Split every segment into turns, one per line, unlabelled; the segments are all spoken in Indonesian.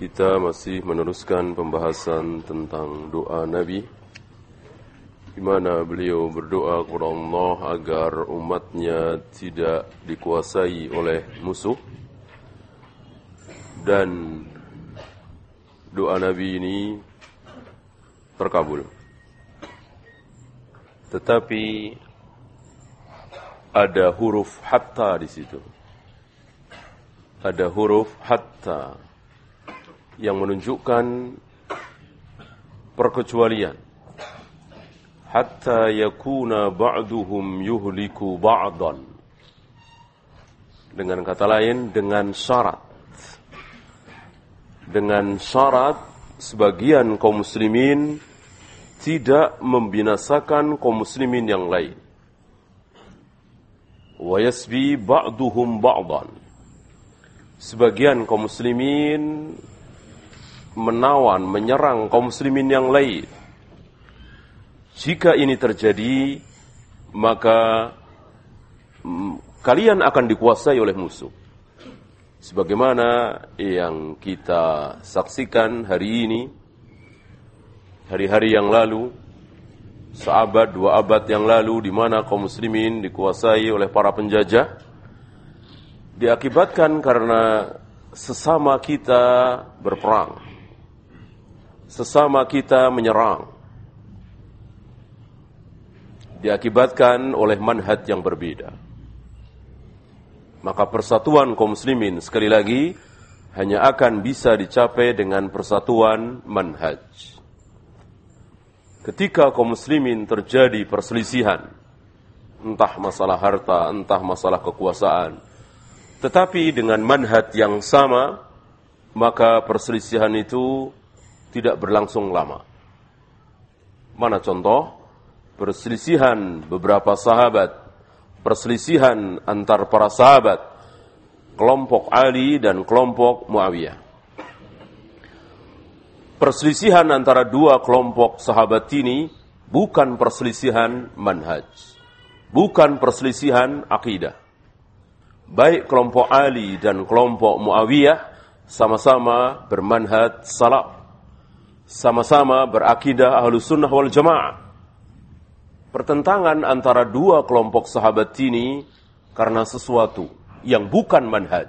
Kita masih meneruskan pembahasan tentang doa Nabi di mana beliau berdoa kepada Allah agar umatnya tidak dikuasai oleh musuh dan doa Nabi ini terkabul. Tetapi ada huruf hatta di situ. Ada huruf hatta yang menunjukkan perkecualian. Hatta yakuna ba'duhum yuhliku ba'dan. Dengan kata lain dengan syarat. Dengan syarat sebagian kaum muslimin tidak membinasakan kaum muslimin yang lain. Wa yasbi ba'duhum ba'dan. Sebagian kaum muslimin menawan, menyerang kaum muslimin yang lain. Jika ini terjadi, maka mm, kalian akan dikuasai oleh musuh. Sebagaimana yang kita saksikan hari ini, hari-hari yang lalu, seabad, dua abad yang lalu, di mana kaum muslimin dikuasai oleh para penjajah, diakibatkan karena sesama kita berperang sesama kita menyerang diakibatkan oleh manhaj yang berbeda. Maka persatuan kaum muslimin sekali lagi hanya akan bisa dicapai dengan persatuan manhaj. Ketika kaum muslimin terjadi perselisihan, entah masalah harta, entah masalah kekuasaan, tetapi dengan manhaj yang sama, maka perselisihan itu tidak berlangsung lama. Mana contoh? Perselisihan beberapa sahabat, perselisihan antar para sahabat, kelompok Ali dan kelompok Muawiyah. Perselisihan antara dua kelompok sahabat ini bukan perselisihan manhaj, bukan perselisihan akidah. Baik kelompok Ali dan kelompok Muawiyah sama-sama bermanhaj salaf sama-sama berakidah ahlu sunnah wal jamaah. Pertentangan antara dua kelompok sahabat ini karena sesuatu yang bukan manhaj,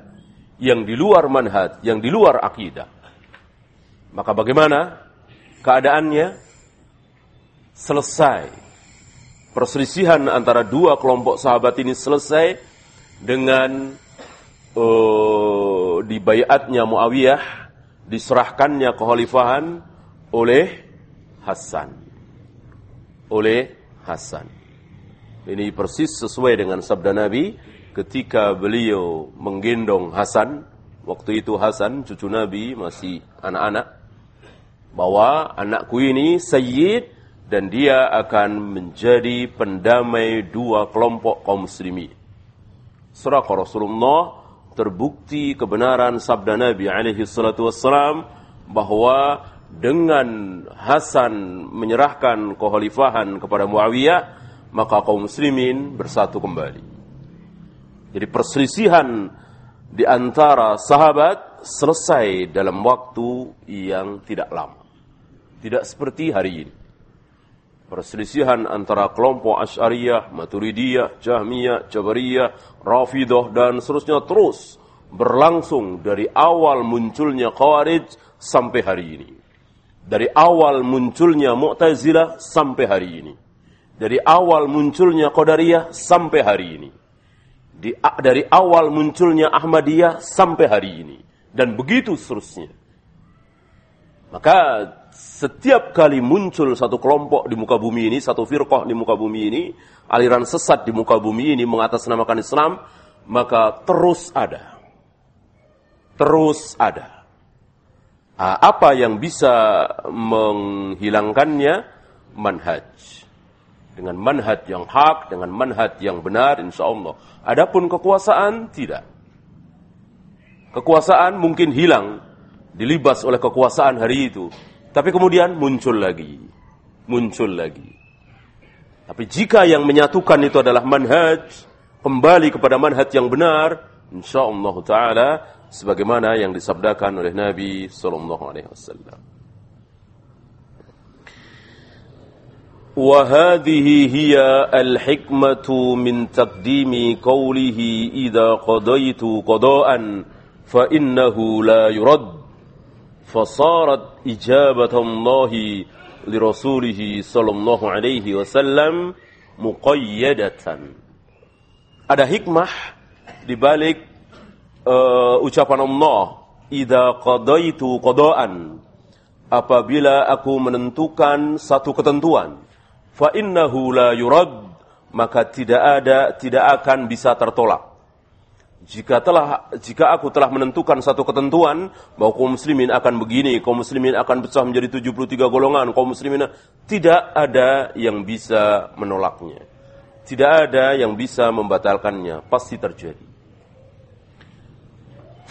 yang di luar manhaj, yang di luar akidah. Maka bagaimana keadaannya? Selesai. Perselisihan antara dua kelompok sahabat ini selesai dengan uh, dibayatnya Muawiyah, diserahkannya kekhalifahan oleh Hasan. Oleh Hasan. Ini persis sesuai dengan sabda Nabi ketika beliau menggendong Hasan. Waktu itu Hasan, cucu Nabi, masih anak-anak. Bahwa anakku ini sayyid dan dia akan menjadi pendamai dua kelompok kaum muslimin. Surah Rasulullah terbukti kebenaran sabda Nabi alaihi salatu wassalam bahwa dengan Hasan menyerahkan kekhalifahan kepada Muawiyah, maka kaum muslimin bersatu kembali. Jadi perselisihan di antara sahabat selesai dalam waktu yang tidak lama. Tidak seperti hari ini. Perselisihan antara kelompok Asy'ariyah, Maturidiyah, Jahmiyah, Jabariyah, Rafidah dan seterusnya terus berlangsung dari awal munculnya Khawarij sampai hari ini dari awal munculnya Mu'tazilah sampai hari ini. Dari awal munculnya Qadariyah sampai hari ini. Di, dari awal munculnya Ahmadiyah sampai hari ini. Dan begitu seterusnya. Maka setiap kali muncul satu kelompok di muka bumi ini, satu firqah di muka bumi ini, aliran sesat di muka bumi ini mengatasnamakan Islam, maka terus ada. terus ada. Apa yang bisa menghilangkannya? Manhaj. Dengan manhaj yang hak, dengan manhaj yang benar, insya Allah. Adapun kekuasaan, tidak. Kekuasaan mungkin hilang, dilibas oleh kekuasaan hari itu. Tapi kemudian muncul lagi. Muncul lagi. Tapi jika yang menyatukan itu adalah manhaj, kembali kepada manhaj yang benar, insyaallah taala sebagaimana yang disabdakan oleh Nabi sallallahu alaihi wasallam. وهذه هي الحكمة من تقديم قوله إذا قضيت قضاء فإنه لا يرد فصارت إجابة الله لرسوله صلى الله عليه وسلم مقيدة ada hikmah di balik uh, ucapan Allah idza qadaitu qadaan apabila aku menentukan satu ketentuan fa innahu la yurad maka tidak ada tidak akan bisa tertolak jika telah jika aku telah menentukan satu ketentuan bahwa kaum muslimin akan begini, kaum muslimin akan pecah menjadi 73 golongan, kaum muslimin tidak ada yang bisa menolaknya. Tidak ada yang bisa membatalkannya, pasti terjadi.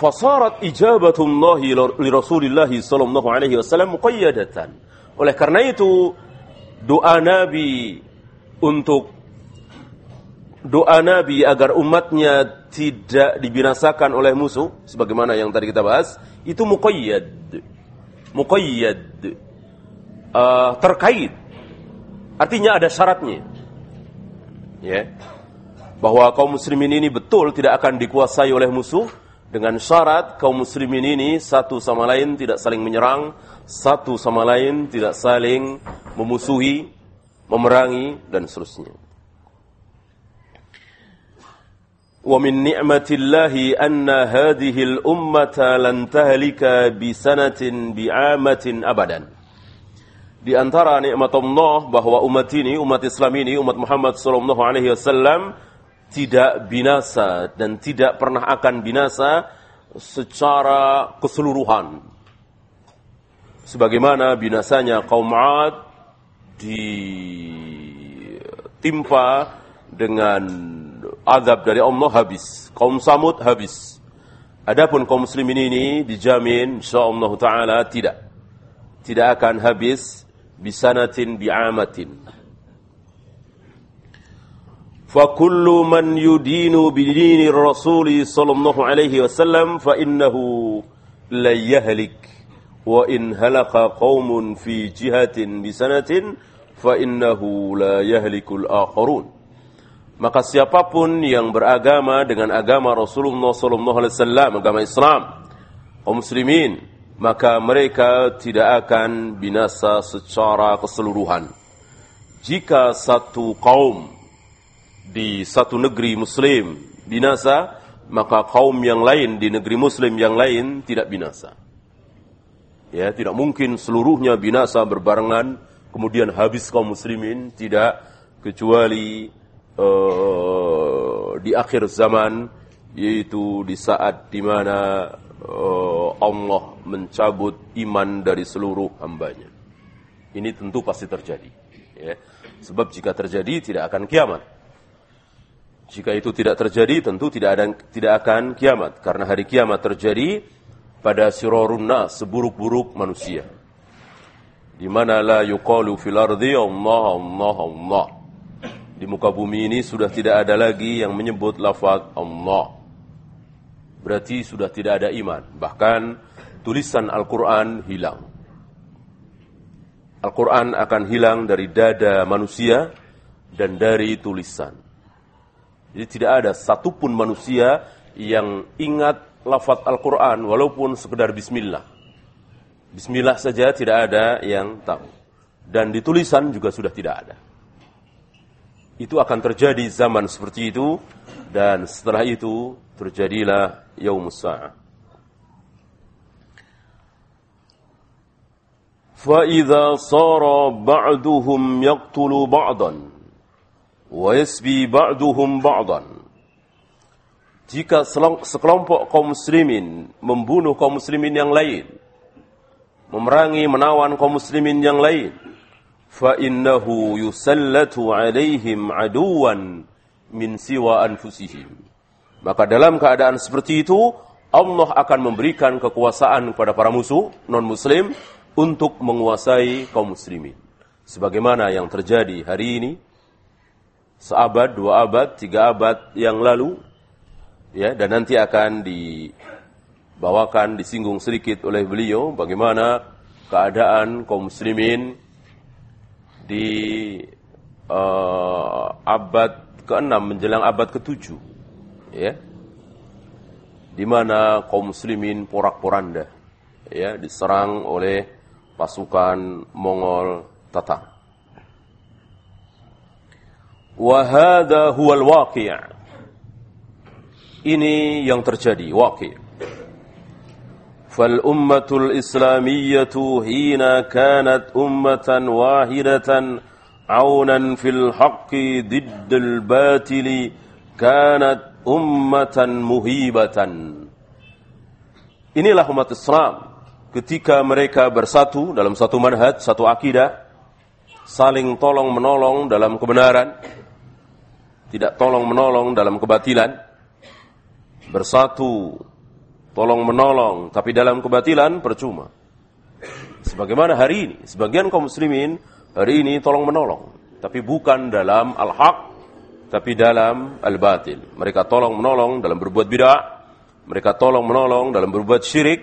Fasarat ijabatullahi li Rasulillah sallallahu alaihi wasallam muqayyadatan. Oleh karena itu doa Nabi untuk doa Nabi agar umatnya tidak dibinasakan oleh musuh sebagaimana yang tadi kita bahas itu muqayyad. Muqayyad. Uh, terkait. Artinya ada syaratnya. Ya. Bahwa kaum muslimin ini betul tidak akan dikuasai oleh musuh dengan syarat kaum muslimin ini satu sama lain tidak saling menyerang, satu sama lain tidak saling memusuhi, memerangi dan seterusnya. Wa min ni'matillahi anna hadhihi al-ummata lan tahlika bi sanatin bi 'amatin abadan. Di antara nikmat Allah bahwa umat ini, umat Islam ini, umat Muhammad sallallahu alaihi wasallam tidak binasa dan tidak pernah akan binasa secara keseluruhan. Sebagaimana binasanya kaum 'Ad ditimpa dengan azab dari Allah habis. Kaum Samud habis. Adapun kaum muslimin ini dijamin insyaallah taala tidak. Tidak akan habis bisanatin bi'amatin. فكل من يدين بدين الرسول صلى الله عليه وسلم فإنه لا يهلك وإن هلك قوم في جهة بسنة فإنه لا يهلك الآخرون maka siapapun yang beragama dengan agama Rasulullah sallallahu alaihi wasallam agama Islam kaum muslimin maka mereka tidak akan binasa secara keseluruhan. Jika satu kaum di satu negeri muslim binasa, maka kaum yang lain di negeri muslim yang lain tidak binasa. Ya, tidak mungkin seluruhnya binasa berbarengan kemudian habis kaum muslimin, tidak kecuali uh, di akhir zaman yaitu di saat di mana uh, Allah mencabut iman dari seluruh hambanya. Ini tentu pasti terjadi. Ya. Sebab jika terjadi tidak akan kiamat. Jika itu tidak terjadi tentu tidak ada tidak akan kiamat karena hari kiamat terjadi pada sirarun nas seburuk-buruk manusia. Di mana la yuqalu fil ardi Allah Allah Allah. Di muka bumi ini sudah tidak ada lagi yang menyebut lafaz Allah berarti sudah tidak ada iman. Bahkan tulisan Al-Quran hilang. Al-Quran akan hilang dari dada manusia dan dari tulisan. Jadi tidak ada satupun manusia yang ingat lafaz Al-Quran walaupun sekedar bismillah. Bismillah saja tidak ada yang tahu. Dan di tulisan juga sudah tidak ada. Itu akan terjadi zaman seperti itu dan setelah itu terjadilah yaumus sa'ah. فإذا صار بعضهم يقتل بعضا wa yasbi ba'duhum jika sekelompok kaum muslimin membunuh kaum muslimin yang lain memerangi menawan kaum muslimin yang lain fa innahu yusallatu alaihim aduwan min siwa anfusihim. Maka dalam keadaan seperti itu Allah akan memberikan kekuasaan kepada para musuh non muslim untuk menguasai kaum muslimin. Sebagaimana yang terjadi hari ini seabad, dua abad, tiga abad yang lalu, ya dan nanti akan dibawakan disinggung sedikit oleh beliau bagaimana keadaan kaum muslimin di uh, abad ke-6 menjelang abad ke-7 ya di mana kaum muslimin porak-poranda ya diserang oleh pasukan Mongol Tatar. Wa hadha huwal waqi' Ini yang terjadi, waqi'. فالأمة الإسلامية حين كانت أمة واحدة عونا في الحق ضد الباطل كانت أمة مهيبة Inilah umat Islam ketika mereka bersatu dalam satu manhaj, satu akidah, saling tolong menolong dalam kebenaran, tidak tolong menolong dalam kebatilan, bersatu, tolong menolong, tapi dalam kebatilan percuma. Sebagaimana hari ini, sebagian kaum muslimin hari ini tolong menolong, tapi bukan dalam al-haq, tapi dalam al-batil. Mereka tolong menolong dalam berbuat bid'ah, mereka tolong menolong dalam berbuat syirik.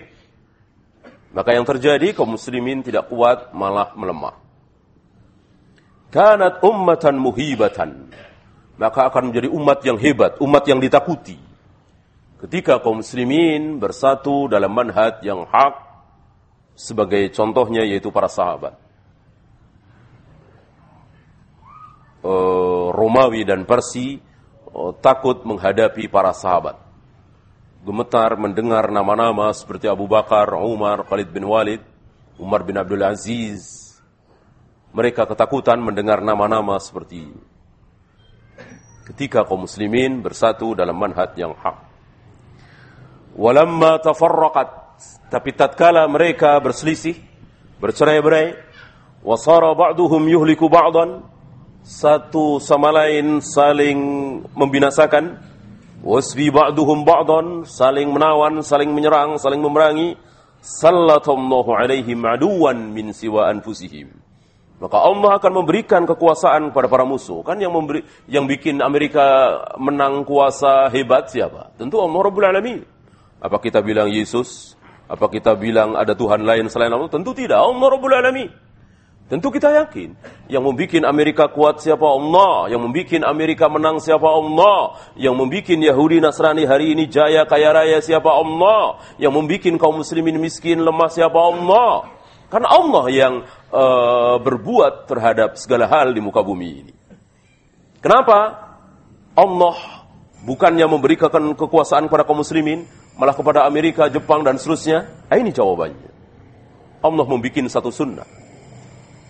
Maka yang terjadi kaum muslimin tidak kuat malah melemah. Kanat ummatan muhibatan. Maka akan menjadi umat yang hebat, umat yang ditakuti Ketika kaum muslimin bersatu dalam manhaj yang hak, sebagai contohnya yaitu para sahabat. Uh, Romawi dan Persi uh, takut menghadapi para sahabat. Gemetar mendengar nama-nama seperti Abu Bakar, Umar, Khalid bin Walid, Umar bin Abdul Aziz. Mereka ketakutan mendengar nama-nama seperti. Ketika kaum muslimin bersatu dalam manhaj yang hak. Walamma tafarraqat tapi tatkala mereka berselisih, bercerai-berai, wasara ba'duhum yuhliku ba'dan, satu sama lain saling membinasakan, wasbi ba'duhum ba'dan, saling menawan, saling menyerang, saling memerangi, sallatallahu alaihim aduwan min siwa anfusihim. Maka Allah akan memberikan kekuasaan kepada para musuh. Kan yang memberi yang bikin Amerika menang kuasa hebat siapa? Tentu Allah Rabbul Alamin. Apa kita bilang Yesus? Apa kita bilang ada Tuhan lain selain Allah? Tentu tidak. Allah Rabbul Alamin. Tentu kita yakin. Yang membuat Amerika kuat siapa Allah. Yang membuat Amerika menang siapa Allah. Yang membuat Yahudi Nasrani hari ini jaya kaya raya siapa Allah. Yang membuat kaum muslimin miskin lemah siapa Allah. Karena Allah yang uh, berbuat terhadap segala hal di muka bumi ini. Kenapa? Allah bukannya memberikan kekuasaan kepada kaum muslimin, malah kepada Amerika, Jepang, dan seterusnya? Nah, ini jawabannya. Allah membuat satu sunnah.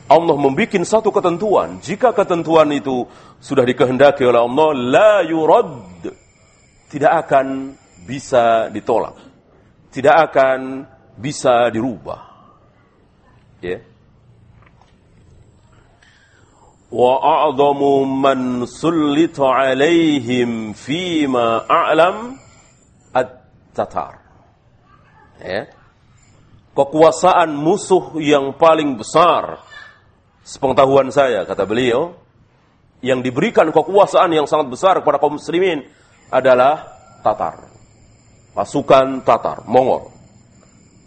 Allah membuat satu ketentuan. Jika ketentuan itu sudah dikehendaki oleh Allah, la yurad. Tidak akan bisa ditolak. Tidak akan bisa dirubah ya. Wa a'dhamu man sulita alaihim fi ma a'lam? At-tatar. Ya. Kekuasaan musuh yang paling besar sepengetahuan saya kata beliau yang diberikan kekuasaan yang sangat besar kepada kaum muslimin adalah Tatar. Pasukan Tatar Mongol.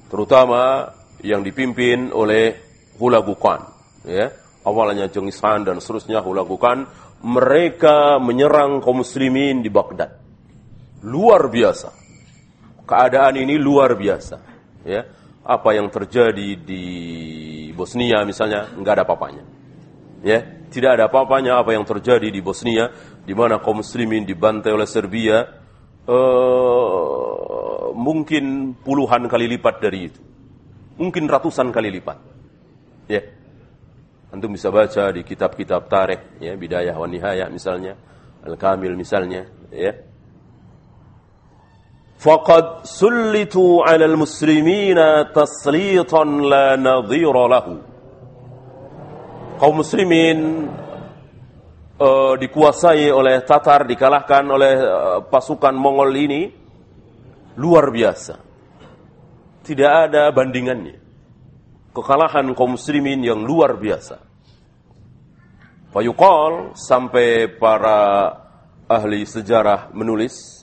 Terutama yang dipimpin oleh Hulagukan, ya. Awalnya Genghis Khan dan seterusnya Hulagukan, mereka menyerang kaum muslimin di Baghdad. Luar biasa keadaan ini luar biasa. Ya, apa yang terjadi di Bosnia misalnya nggak ada apa-apanya. Ya, tidak ada apa-apanya apa yang terjadi di Bosnia di mana kaum muslimin dibantai oleh Serbia uh, mungkin puluhan kali lipat dari itu. Mungkin ratusan kali lipat. Ya. Antum bisa baca di kitab-kitab tarikh ya, Bidayah wa Nihayah misalnya, Al-Kamil misalnya, ya faqad sullitu 'ala al-muslimina taslitan la nadhira lahu kaum muslimin uh, dikuasai oleh Tatar dikalahkan oleh uh, pasukan Mongol ini luar biasa tidak ada bandingannya. Kekalahan kaum muslimin yang luar biasa. Fayuqal sampai para ahli sejarah menulis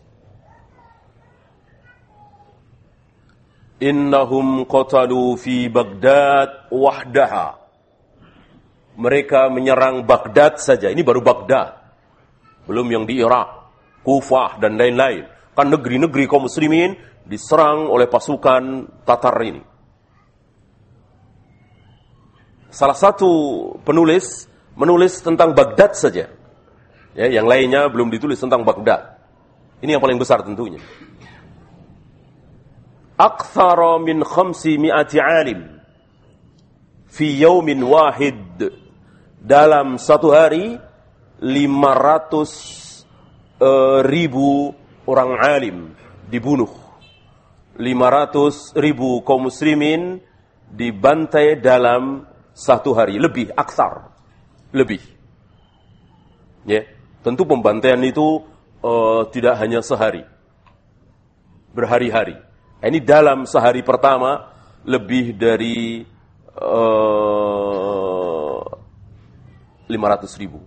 Innahum qatalu fi Baghdad wahdaha. Mereka menyerang Baghdad saja. Ini baru Baghdad. Belum yang di Irak Kufah dan lain-lain. Kan negeri-negeri kaum muslimin diserang oleh pasukan Tatar ini Salah satu penulis menulis tentang Baghdad saja. Ya, yang lainnya belum ditulis tentang Baghdad. Ini yang paling besar tentunya. Akthara min khamsi mi'ati alim fi yaumin wahid dalam satu hari 500 uh, ribu orang alim dibunuh 500 ribu kaum muslimin dibantai dalam satu hari lebih aksar lebih. Ya, tentu pembantaian itu uh, tidak hanya sehari, berhari-hari. Ini dalam sehari pertama lebih dari uh, eh, 500 ribu.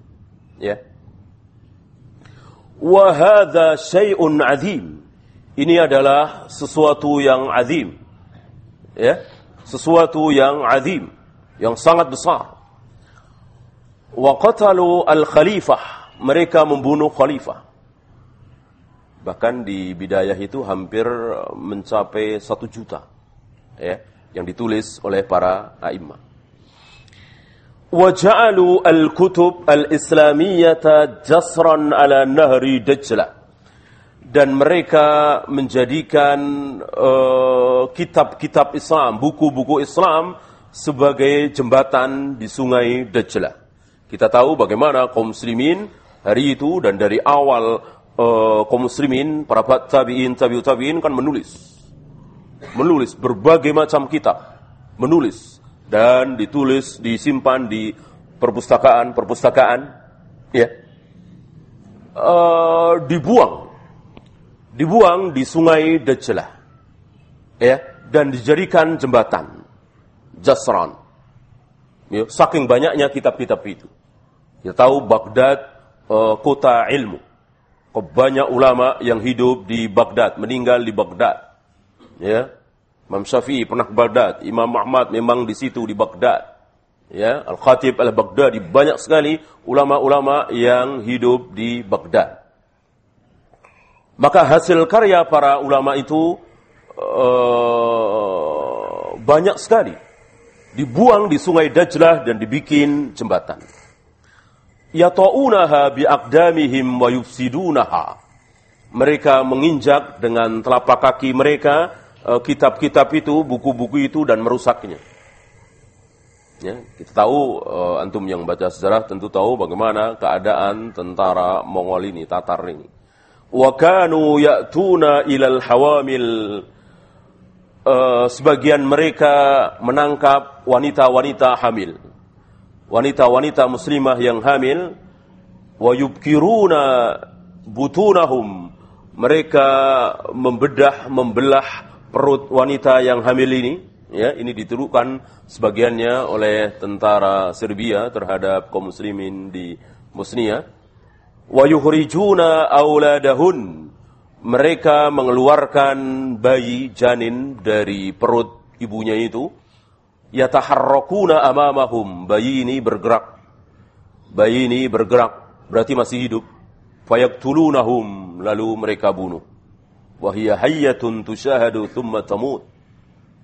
Ya. Wahada syai'un azim. Ini adalah sesuatu yang azim. Ya, sesuatu yang azim, yang sangat besar. Wa qatalu al-khalifah. Mereka membunuh khalifah. Bahkan di bidayah itu hampir mencapai satu juta. Ya, yang ditulis oleh para a'imah. Wa ja'alu al-kutub al-islamiyyata jasran ala nahri. Dan mereka menjadikan uh, kitab-kitab uh, Islam, buku-buku Islam sebagai jembatan di sungai Dajlah. Kita tahu bagaimana kaum muslimin hari itu dan dari awal uh, kaum muslimin, para tabi'in, tabi'ut tabi'in kan menulis. Menulis berbagai macam kitab. Menulis. Dan ditulis, disimpan di perpustakaan-perpustakaan. Ya. Uh, dibuang. Dibuang di sungai Dajjalah. Ya. Dan dijadikan jembatan. Jasran. Ya, saking banyaknya kitab-kitab itu. Kita tahu Baghdad uh, kota ilmu. Banyak ulama yang hidup di Baghdad, meninggal di Baghdad. Ya. Imam Syafi'i pernah ke Baghdad, Imam Ahmad memang di situ di Baghdad. Ya, Al-Khatib Al-Baghdadi banyak sekali ulama-ulama yang hidup di Baghdad. Maka hasil karya para ulama itu uh, banyak sekali dibuang di sungai Dajlah dan dibikin jembatan yata'unaha bi'aqdamihim wa yufsidunaha. Mereka menginjak dengan telapak kaki mereka eh, kitab-kitab itu, buku-buku itu dan merusaknya. Ya, kita tahu uh, antum yang baca sejarah tentu tahu bagaimana keadaan tentara Mongol ini, Tatar ini. Wa kanu ya'tuna ilal hawamil sebagian mereka menangkap wanita-wanita hamil. Wanita-wanita muslimah yang hamil. wa yubkiruna butunahum mereka membedah membelah perut wanita yang hamil ini. Ya ini dituduhkan sebagiannya oleh tentara Serbia terhadap kaum muslimin di Bosnia wa yukhrijuna auladahun mereka mengeluarkan bayi janin dari perut ibunya itu yataharrakuna amamahum. Bayi ini bergerak. Bayi ini bergerak, berarti masih hidup. Fayaktulunahum, lalu mereka bunuh. Wahia hayyatun tushahadu thumma tamut.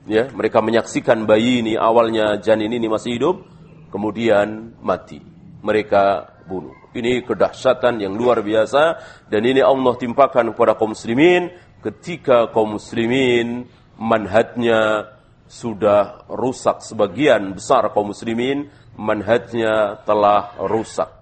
Ya, mereka menyaksikan bayi ini awalnya janin ini masih hidup, kemudian mati. Mereka bunuh. Ini kedahsyatan yang luar biasa. Dan ini Allah timpakan kepada kaum muslimin ketika kaum muslimin manhajnya sudah rusak. Sebagian besar kaum muslimin manhajnya telah rusak.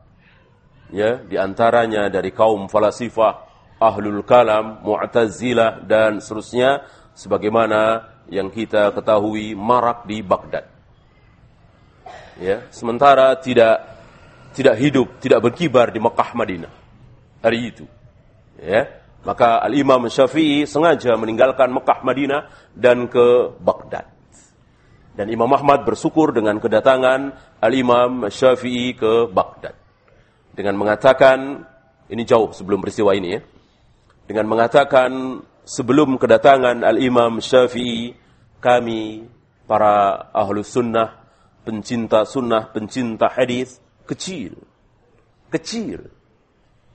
Ya di antaranya dari kaum falasifah ahlul kalam, mu'tazilah dan seterusnya sebagaimana yang kita ketahui marak di Baghdad. Ya, sementara tidak tidak hidup, tidak berkibar di Mekah Madinah hari itu. Ya, maka Al-Imam Syafi'i sengaja meninggalkan Mekah Madinah dan ke Baghdad. Dan Imam Ahmad bersyukur dengan kedatangan Al-Imam Syafi'i ke Baghdad. Dengan mengatakan, ini jauh sebelum peristiwa ini ya. Dengan mengatakan sebelum kedatangan Al-Imam Syafi'i, kami para ahlu sunnah pencinta sunnah, pencinta hadis kecil. Kecil.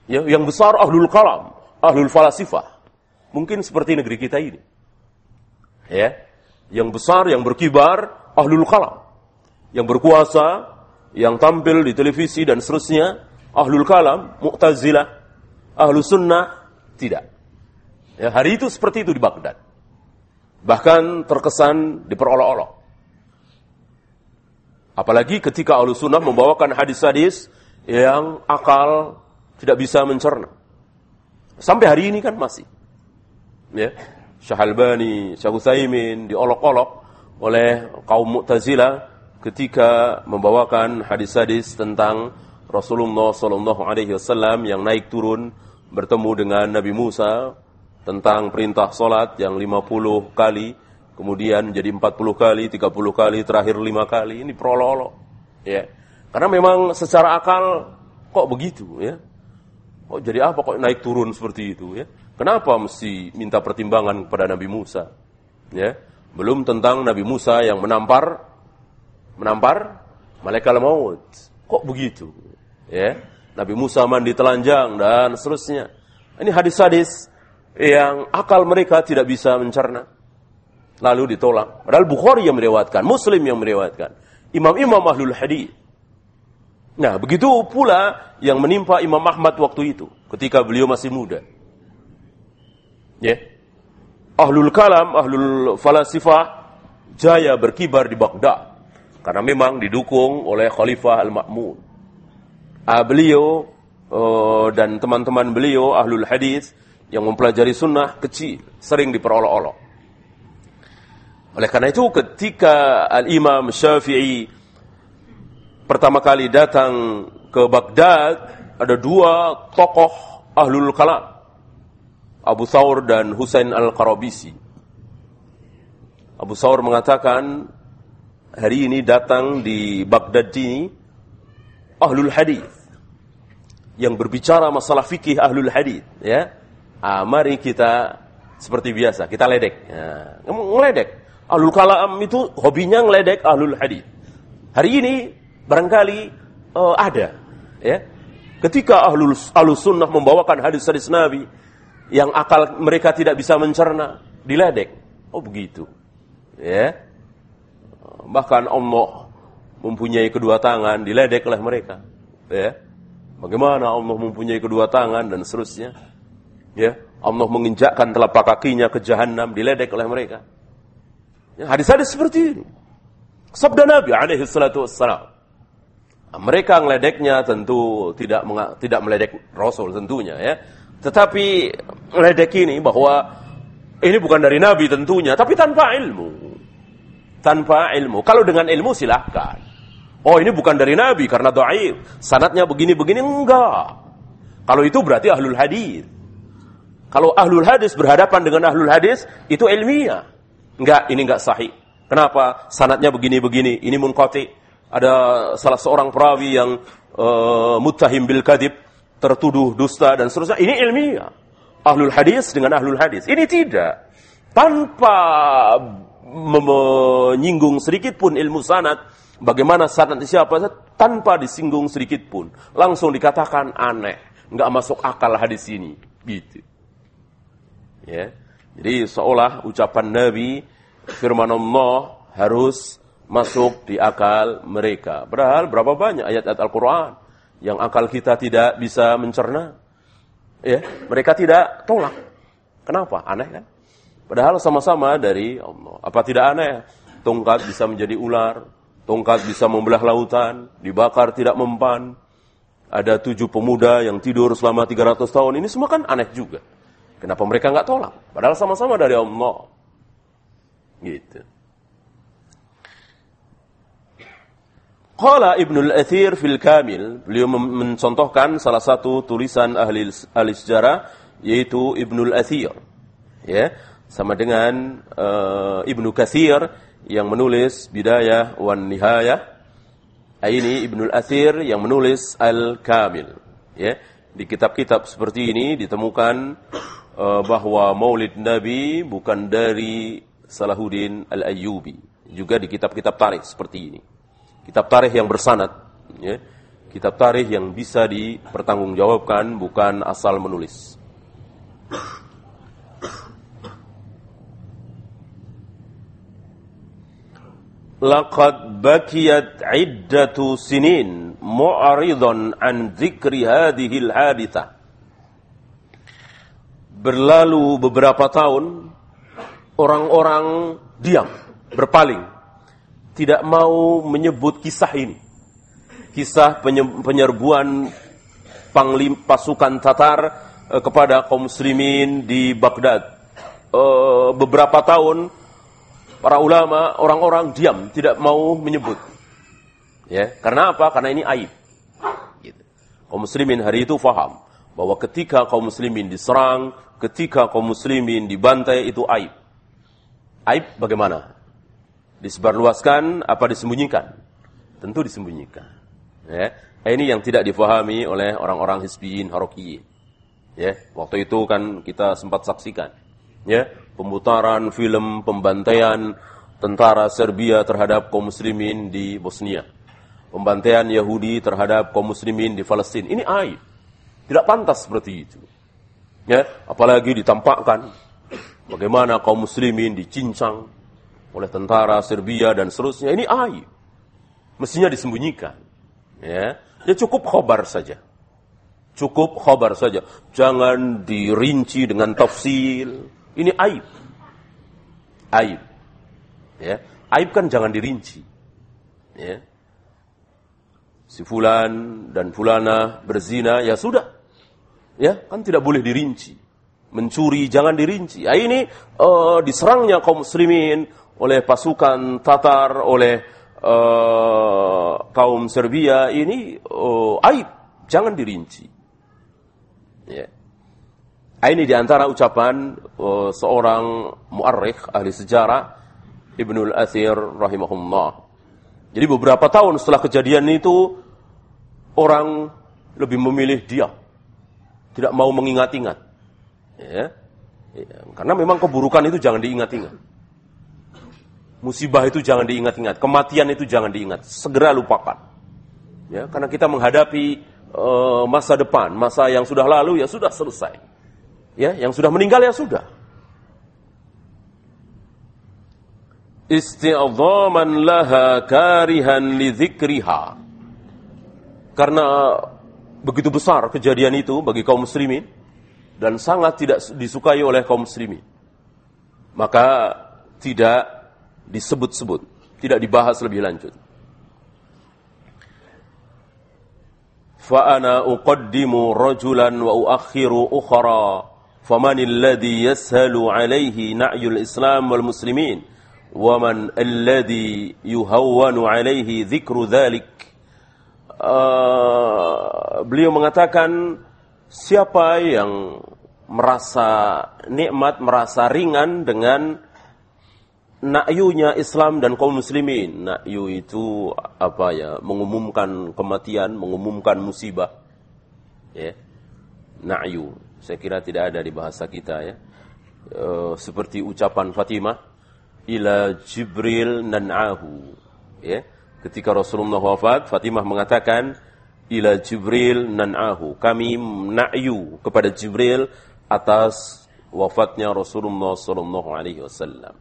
Ya, yang besar ahlul kalam, ahlul falasifah. Mungkin seperti negeri kita ini. Ya. Yang besar, yang berkibar, ahlul kalam. Yang berkuasa, yang tampil di televisi dan seterusnya, ahlul kalam, mu'tazilah, ahlul sunnah, tidak. Ya, hari itu seperti itu di Baghdad. Bahkan terkesan diperolok-olok. Apalagi ketika ahlu sunnah membawakan hadis-hadis yang akal tidak bisa mencerna. Sampai hari ini kan masih. Ya. Syahalbani, Syahusaimin diolok-olok oleh kaum Mu'tazila ketika membawakan hadis-hadis tentang Rasulullah Sallallahu Alaihi Wasallam yang naik turun bertemu dengan Nabi Musa tentang perintah solat yang 50 kali kemudian jadi 40 kali, 30 kali, terakhir 5 kali. Ini prololo. Ya. Karena memang secara akal kok begitu ya. Kok jadi apa kok naik turun seperti itu ya? Kenapa mesti minta pertimbangan kepada Nabi Musa? Ya. Belum tentang Nabi Musa yang menampar menampar malaikat maut. Kok begitu? Ya. Nabi Musa mandi telanjang dan seterusnya. Ini hadis-hadis yang akal mereka tidak bisa mencerna lalu ditolak. Padahal Bukhari yang meriwayatkan, Muslim yang meriwayatkan, imam-imam ahlul hadis. Nah, begitu pula yang menimpa Imam Ahmad waktu itu, ketika beliau masih muda. Ya. Yeah. Ahlul kalam, ahlul falasifah jaya berkibar di Baghdad karena memang didukung oleh Khalifah Al-Ma'mun. Ah, beliau uh, dan teman-teman beliau ahlul hadis yang mempelajari sunnah kecil, sering diperolok-olok. Oleh karena itu ketika Al-Imam Syafi'i pertama kali datang ke Baghdad, ada dua tokoh ahlul kalam. Abu Thawr dan Husain Al-Qarabisi. Abu Thawr mengatakan, hari ini datang di Baghdad ini ahlul hadis yang berbicara masalah fikih ahlul hadis, ya. Ah, mari kita seperti biasa, kita ledek. Ya, ngeledek. Ahlul kalam itu hobinya ngeledek ahlul hadis. Hari ini barangkali uh, ada ya. Ketika ahlul, ahlul sunnah membawakan hadis-hadis Nabi yang akal mereka tidak bisa mencerna, diledek. Oh begitu. Ya. Bahkan Allah mempunyai kedua tangan, diledek oleh mereka. Ya. Bagaimana Allah mempunyai kedua tangan dan seterusnya. Ya. Allah menginjakkan telapak kakinya ke jahanam, diledek oleh mereka. Ya, hadis-hadis seperti ini. Sabda Nabi alaihi salatu wassalam. Mereka ngeledeknya tentu tidak tidak meledek Rasul tentunya ya. Tetapi meledek ini bahwa ini bukan dari Nabi tentunya, tapi tanpa ilmu. Tanpa ilmu. Kalau dengan ilmu silahkan. Oh ini bukan dari Nabi karena doaib. Sanatnya begini-begini, enggak. Kalau itu berarti ahlul hadis. Kalau ahlul hadis berhadapan dengan ahlul hadis, itu ilmiah. Enggak, ini enggak sahih. Kenapa? Sanatnya begini-begini. Ini munqati. Ada salah seorang perawi yang uh, muttahim bil kadib, tertuduh dusta dan seterusnya. Ini ilmiah. Ahlul hadis dengan ahlul hadis. Ini tidak. Tanpa menyinggung sedikit pun ilmu sanat, bagaimana sanat siapa tanpa disinggung sedikit pun. Langsung dikatakan aneh. Enggak masuk akal hadis ini. Gitu. Ya. Jadi seolah ucapan Nabi, firman Allah harus masuk di akal mereka. Padahal berapa banyak ayat-ayat Al-Quran yang akal kita tidak bisa mencerna. Ya, mereka tidak tolak. Kenapa? Aneh kan? Padahal sama-sama dari Allah. Apa tidak aneh? Tongkat bisa menjadi ular, tongkat bisa membelah lautan, dibakar tidak mempan. ada tujuh pemuda yang tidur selama 300 tahun. Ini semua kan aneh juga. Kenapa mereka nggak tolak? Padahal sama-sama dari Allah. Gitu. Qala Ibnul Athir fil Kamil, beliau mencontohkan salah satu tulisan ahli ahli sejarah yaitu Ibnul Athir. Ya, sama dengan uh, Ibnu Katsir yang menulis Bidayah wan Nihayah. Ini Ibnul Athir yang menulis Al-Kamil. Ya, di kitab-kitab seperti ini ditemukan uh, bahwa Maulid Nabi bukan dari Salahuddin Al-Ayyubi. Juga di kitab-kitab tarikh seperti ini kitab tarikh yang bersanad, ya. kitab tarikh yang bisa dipertanggungjawabkan bukan asal menulis. Laqad bakiyat iddatu sinin mu'aridan an dzikri hadhihi al-hadithah. Berlalu beberapa tahun orang-orang diam, berpaling tidak mau menyebut kisah ini. Kisah penyerbuan panglim pasukan Tatar uh, kepada kaum muslimin di Baghdad. Uh, beberapa tahun para ulama, orang-orang diam, tidak mau menyebut. Ya, karena apa? Karena ini aib. Gitu. Kaum muslimin hari itu faham bahwa ketika kaum muslimin diserang, ketika kaum muslimin dibantai itu aib. Aib bagaimana? Disebarluaskan apa disembunyikan? Tentu disembunyikan. Ya. Ini yang tidak difahami oleh orang-orang Hizbiyin Harokiyin. Ya, waktu itu kan kita sempat saksikan. Ya, pemutaran film pembantaian tentara Serbia terhadap kaum muslimin di Bosnia. Pembantaian Yahudi terhadap kaum muslimin di Palestina. Ini aib. Tidak pantas seperti itu. Ya, apalagi ditampakkan bagaimana kaum muslimin dicincang, oleh tentara Serbia dan seterusnya. Ini aib. Mestinya disembunyikan. Ya, ya cukup khobar saja. Cukup khobar saja. Jangan dirinci dengan tafsil. Ini aib. Aib. Ya, aib kan jangan dirinci. Ya. Si fulan dan fulana berzina, ya sudah. Ya, kan tidak boleh dirinci. Mencuri jangan dirinci. Ya, ini uh, diserangnya kaum muslimin oleh pasukan Tatar, oleh uh, kaum Serbia ini uh, aib, jangan dirinci. Yeah. Ini di antara ucapan uh, seorang muarrikh ahli sejarah Ibnul Athir rahimahullah. Jadi beberapa tahun setelah kejadian itu orang lebih memilih diam, tidak mau mengingat-ingat. Ya. ya. Karena memang keburukan itu jangan diingat-ingat. Musibah itu jangan diingat-ingat, kematian itu jangan diingat, segera lupakan. Ya, karena kita menghadapi uh, masa depan, masa yang sudah lalu ya sudah selesai. Ya, yang sudah meninggal ya sudah. Isti'adhaman laha karihan li. Karena begitu besar kejadian itu bagi kaum muslimin dan sangat tidak disukai oleh kaum muslimin. Maka tidak disebut-sebut, tidak dibahas lebih lanjut. Fa'ana uqaddimu rajulan wa uakhiru ukhra faman alladhi yashalu alaihi na'yul islam wal muslimin wa man alladhi yuhawwanu alaihi uh, beliau mengatakan siapa yang merasa nikmat merasa ringan dengan nakyunya Islam dan kaum muslimin. Nakyu itu apa ya? Mengumumkan kematian, mengumumkan musibah. Ya. Nakyu. Saya kira tidak ada di bahasa kita ya. E, seperti ucapan Fatimah ila Jibril nan'ahu. Ya. Ketika Rasulullah wafat, Fatimah mengatakan ila Jibril nan'ahu. Kami nakyu kepada Jibril atas wafatnya Rasulullah sallallahu alaihi wasallam.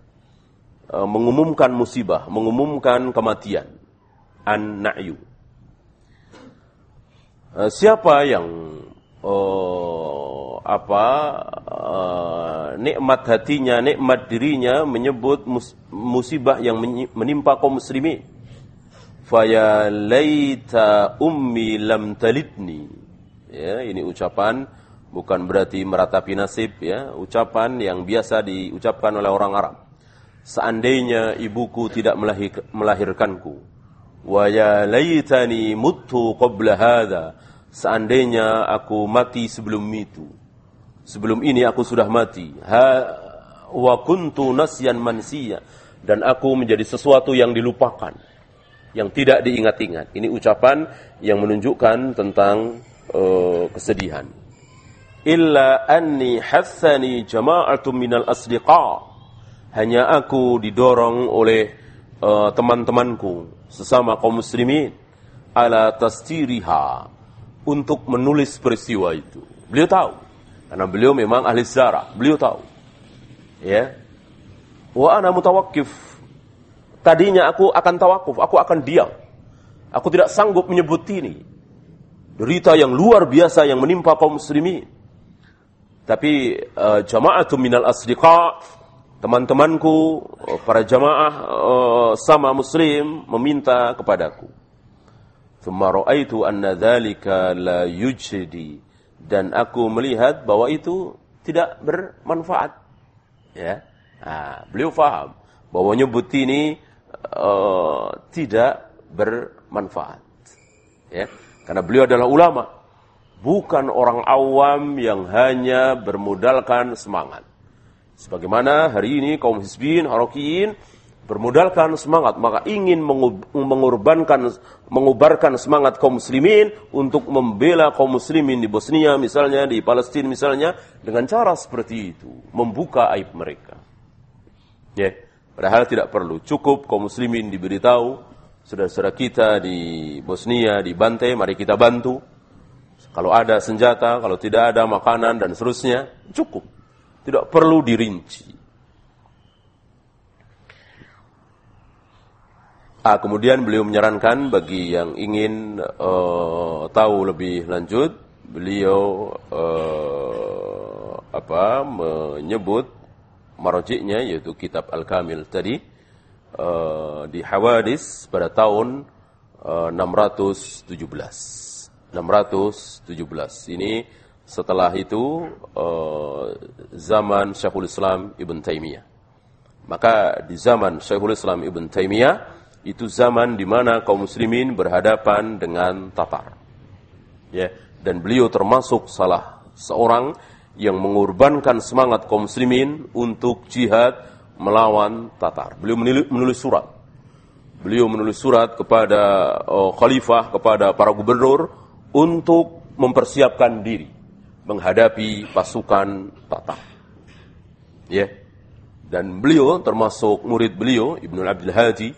Eh, mengumumkan musibah, mengumumkan kematian. An-na'yu. Uh, siapa yang uh, apa uh, nikmat hatinya, nikmat dirinya menyebut mus musibah yang menimpa kaum muslimin. Faya laita ummi lam talidni. Ya ini ucapan bukan berarti meratapi nasib ya. Ucapan yang biasa diucapkan oleh orang Arab. Seandainya ibuku tidak melahirkanku. Wa ya laitani muttu qabla hadha. Seandainya aku mati sebelum itu. Sebelum ini aku sudah mati. Ha wa kuntu nasyan mansiya. Dan aku menjadi sesuatu yang dilupakan yang tidak diingat-ingat. Ini ucapan yang menunjukkan tentang uh, kesedihan. Illa anni hathani jama'atun minal asdiqa. Hanya aku didorong oleh uh, teman-temanku sesama kaum muslimin ala tastiriha untuk menulis peristiwa itu. Beliau tahu karena beliau memang ahli sejarah. Beliau tahu. Ya. Wa ana mutawakkif Tadinya aku akan tawakuf, aku akan diam. Aku tidak sanggup menyebut ini. Derita yang luar biasa yang menimpa kaum muslimin. Tapi uh, jama'atu minal asdiqa, teman-temanku, para jamaah uh, sama muslim meminta kepadaku. Thumma ra'aitu anna dhalika la yujdi. Dan aku melihat bahwa itu tidak bermanfaat. Ya. Nah, beliau faham bahwa nyebut ini uh, tidak bermanfaat. Ya, karena beliau adalah ulama, bukan orang awam yang hanya bermodalkan semangat. Sebagaimana hari ini kaum hizbin, harokiin bermodalkan semangat, maka ingin mengorbankan, mengubarkan semangat kaum muslimin untuk membela kaum muslimin di Bosnia misalnya, di Palestina misalnya, dengan cara seperti itu, membuka aib mereka. Ya. Yeah. Padahal tidak perlu. Cukup kaum muslimin diberitahu, saudara-saudara kita di Bosnia, di Bantai, mari kita bantu. Kalau ada senjata, kalau tidak ada makanan dan seterusnya, cukup. Tidak perlu dirinci. Ah, kemudian beliau menyarankan bagi yang ingin uh, tahu lebih lanjut, beliau uh, apa menyebut marjiknya yaitu kitab Al-Kamil tadi uh, di Hawadis pada tahun uh, 617. 617. Ini setelah itu uh, zaman Syekhul Islam Ibn Taimiyah. Maka di zaman Syekhul Islam Ibn Taimiyah itu zaman di mana kaum muslimin berhadapan dengan Tatar. Ya, dan beliau termasuk salah seorang yang mengorbankan semangat kaum muslimin untuk jihad melawan Tatar. Beliau menulis, surat. Beliau menulis surat kepada uh, khalifah, kepada para gubernur untuk mempersiapkan diri menghadapi pasukan Tatar. Ya. Yeah. Dan beliau termasuk murid beliau Ibnu Abdul Hadi